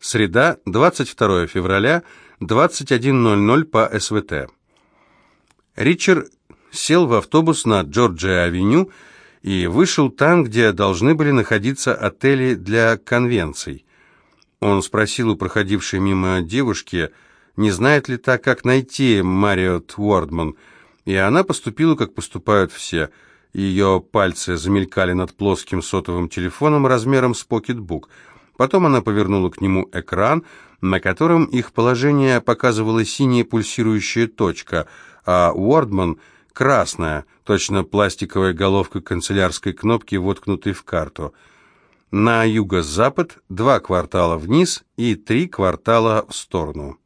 Среда, 22 февраля, 21.00 по СВТ. Ричард сел в автобус на Джорджия-авеню и вышел там, где должны были находиться отели для конвенций. Он спросил у проходившей мимо девушки, не знает ли та, как найти Марриотт Уордман, и она поступила, как поступают все. Ее пальцы замелькали над плоским сотовым телефоном размером с покетбук. Потом она повернула к нему экран, на котором их положение показывала синяя пульсирующая точка, а Уордман — красная, точно пластиковая головка канцелярской кнопки, воткнутой в карту. На юго-запад два квартала вниз и три квартала в сторону.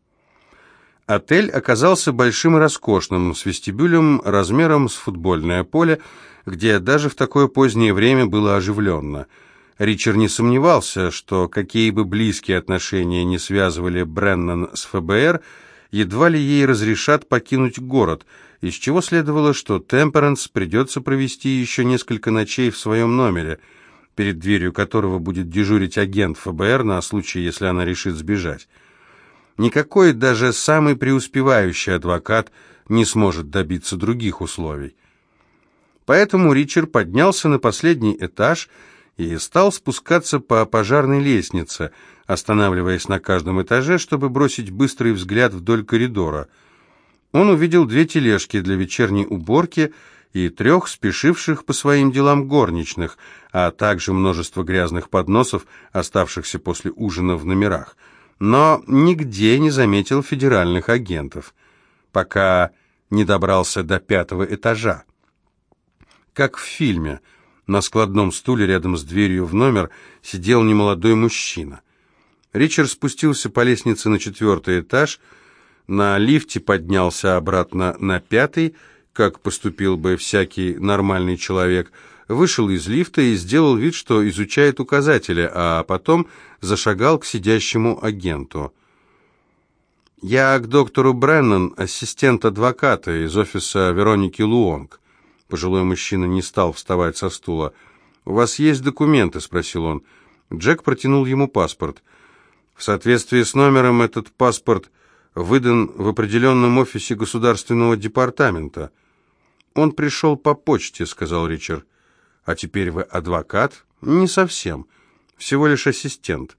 Отель оказался большим и роскошным, с вестибюлем размером с футбольное поле, где даже в такое позднее время было оживленно. Ричард не сомневался, что какие бы близкие отношения не связывали Бреннан с ФБР, едва ли ей разрешат покинуть город, из чего следовало, что Темперанс придется провести еще несколько ночей в своем номере, перед дверью которого будет дежурить агент ФБР на случай, если она решит сбежать. Никакой даже самый преуспевающий адвокат не сможет добиться других условий. Поэтому Ричард поднялся на последний этаж и стал спускаться по пожарной лестнице, останавливаясь на каждом этаже, чтобы бросить быстрый взгляд вдоль коридора. Он увидел две тележки для вечерней уборки и трех спешивших по своим делам горничных, а также множество грязных подносов, оставшихся после ужина в номерах – но нигде не заметил федеральных агентов, пока не добрался до пятого этажа. Как в фильме, на складном стуле рядом с дверью в номер сидел немолодой мужчина. Ричард спустился по лестнице на четвертый этаж, на лифте поднялся обратно на пятый, как поступил бы всякий нормальный человек – вышел из лифта и сделал вид, что изучает указатели, а потом зашагал к сидящему агенту. «Я к доктору Бреннан, ассистент адвоката из офиса Вероники Луонг». Пожилой мужчина не стал вставать со стула. «У вас есть документы?» — спросил он. Джек протянул ему паспорт. В соответствии с номером этот паспорт выдан в определенном офисе государственного департамента. «Он пришел по почте», — сказал Ричард. А теперь вы адвокат? Не совсем. Всего лишь ассистент.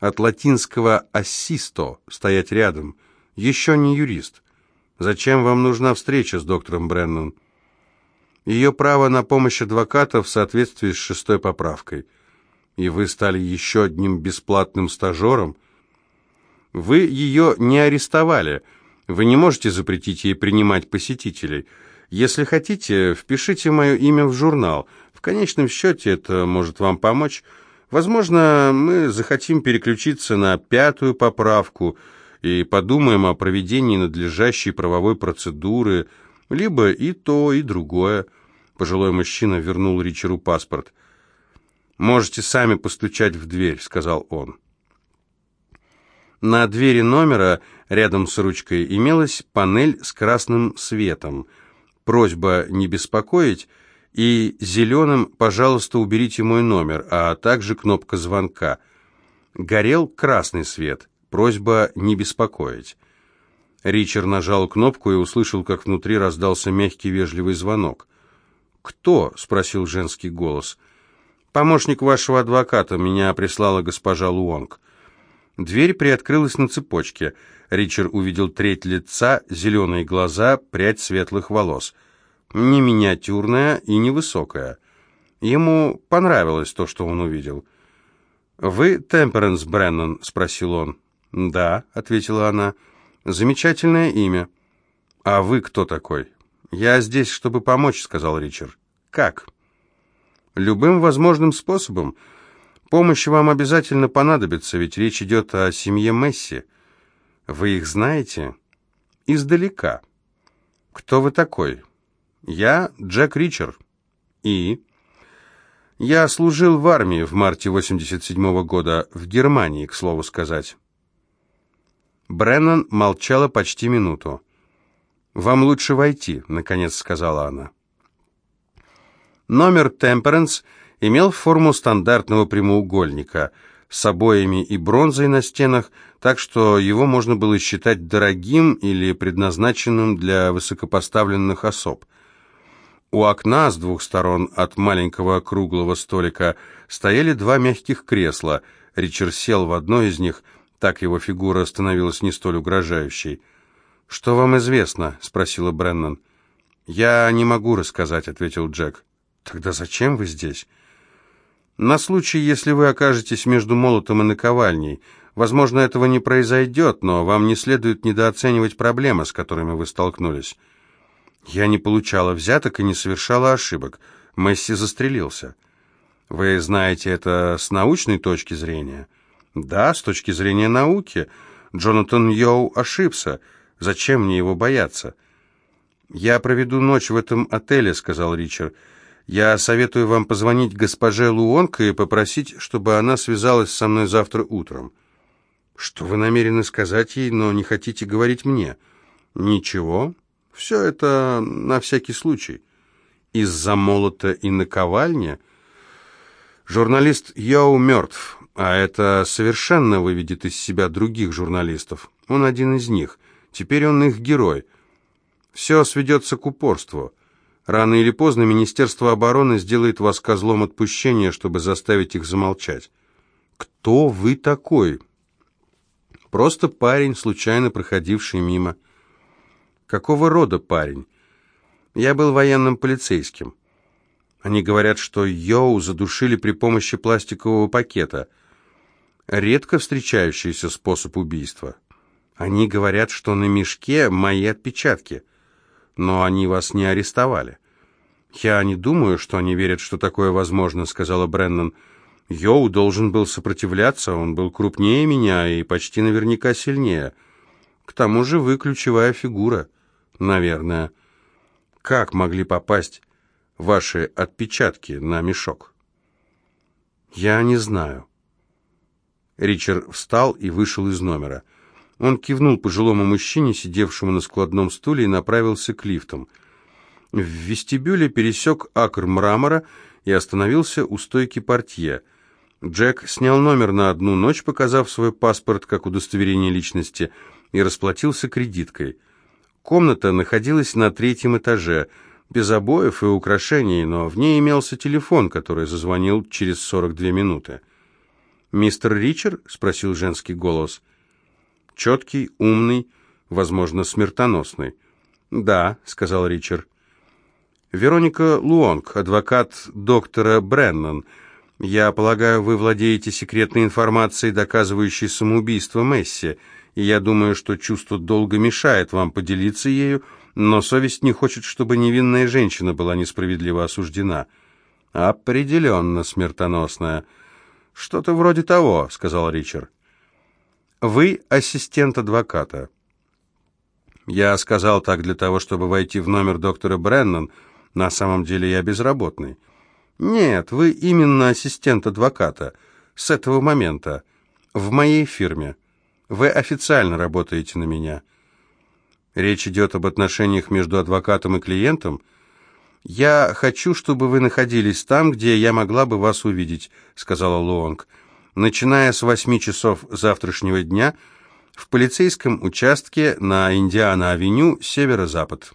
От латинского «ассисто» — стоять рядом. Еще не юрист. Зачем вам нужна встреча с доктором Бреннан? Ее право на помощь адвоката в соответствии с шестой поправкой. И вы стали еще одним бесплатным стажером? Вы ее не арестовали. Вы не можете запретить ей принимать посетителей. Если хотите, впишите мое имя в журнал. В конечном счете это может вам помочь. Возможно, мы захотим переключиться на пятую поправку и подумаем о проведении надлежащей правовой процедуры, либо и то, и другое. Пожилой мужчина вернул Ричеру паспорт. «Можете сами постучать в дверь», — сказал он. На двери номера рядом с ручкой имелась панель с красным светом. Просьба не беспокоить — и зеленым «Пожалуйста, уберите мой номер», а также кнопка звонка. Горел красный свет, просьба не беспокоить. Ричард нажал кнопку и услышал, как внутри раздался мягкий вежливый звонок. «Кто?» — спросил женский голос. «Помощник вашего адвоката. Меня прислала госпожа Луонг». Дверь приоткрылась на цепочке. Ричард увидел треть лица, зеленые глаза, прядь светлых волос — не миниатюрная и невысокая. Ему понравилось то, что он увидел. «Вы Темперенс Бреннан?» — спросил он. «Да», — ответила она. «Замечательное имя». «А вы кто такой?» «Я здесь, чтобы помочь», — сказал Ричард. «Как?» «Любым возможным способом. Помощь вам обязательно понадобится, ведь речь идет о семье Месси. Вы их знаете?» «Издалека». «Кто вы такой?» Я Джек Ричард. И... Я служил в армии в марте 87 -го года, в Германии, к слову сказать. Бреннан молчала почти минуту. «Вам лучше войти», — наконец сказала она. Номер «Темперенс» имел форму стандартного прямоугольника. с обоями и бронзой на стенах, так что его можно было считать дорогим или предназначенным для высокопоставленных особ. У окна с двух сторон от маленького круглого столика стояли два мягких кресла. Ричард сел в одно из них, так его фигура становилась не столь угрожающей. «Что вам известно?» — спросила Бреннан. «Я не могу рассказать», — ответил Джек. «Тогда зачем вы здесь?» «На случай, если вы окажетесь между молотом и наковальней. Возможно, этого не произойдет, но вам не следует недооценивать проблемы, с которыми вы столкнулись». «Я не получала взяток и не совершала ошибок. Месси застрелился». «Вы знаете это с научной точки зрения?» «Да, с точки зрения науки. Джонатан Йоу ошибся. Зачем мне его бояться?» «Я проведу ночь в этом отеле», — сказал Ричард. Я советую вам позвонить госпоже Луонко и попросить, чтобы она связалась со мной завтра утром. Что вы намерены сказать ей, но не хотите говорить мне? Ничего. Все это на всякий случай. Из-за молота и наковальни? Журналист Йоу мертв, а это совершенно выведет из себя других журналистов. Он один из них. Теперь он их герой. Все сведется к упорству. Рано или поздно Министерство обороны сделает вас козлом отпущения, чтобы заставить их замолчать. Кто вы такой? Просто парень, случайно проходивший мимо. Какого рода парень? Я был военным полицейским. Они говорят, что Йоу задушили при помощи пластикового пакета. Редко встречающийся способ убийства. Они говорят, что на мешке мои отпечатки – но они вас не арестовали». «Я не думаю, что они верят, что такое возможно», — сказала Бреннан. «Йоу должен был сопротивляться, он был крупнее меня и почти наверняка сильнее. К тому же вы ключевая фигура, наверное. Как могли попасть ваши отпечатки на мешок?» «Я не знаю». Ричард встал и вышел из номера. Он кивнул пожилому мужчине, сидевшему на складном стуле, и направился к лифтам. В вестибюле пересек акр мрамора и остановился у стойки портье. Джек снял номер на одну ночь, показав свой паспорт как удостоверение личности, и расплатился кредиткой. Комната находилась на третьем этаже, без обоев и украшений, но в ней имелся телефон, который зазвонил через 42 минуты. «Мистер Ричард?» — спросил женский голос. Четкий, умный, возможно, смертоносный. «Да», — сказал Ричард. «Вероника Луонг, адвокат доктора Бреннан. Я полагаю, вы владеете секретной информацией, доказывающей самоубийство Месси, и я думаю, что чувство долга мешает вам поделиться ею, но совесть не хочет, чтобы невинная женщина была несправедливо осуждена». «Определенно смертоносная». «Что-то вроде того», — сказал Ричард. Вы ассистент адвоката. Я сказал так для того, чтобы войти в номер доктора Бреннан. На самом деле я безработный. Нет, вы именно ассистент адвоката. С этого момента. В моей фирме. Вы официально работаете на меня. Речь идет об отношениях между адвокатом и клиентом. Я хочу, чтобы вы находились там, где я могла бы вас увидеть, сказала Луонг начиная с 8 часов завтрашнего дня в полицейском участке на Индиана-авеню, северо-запад.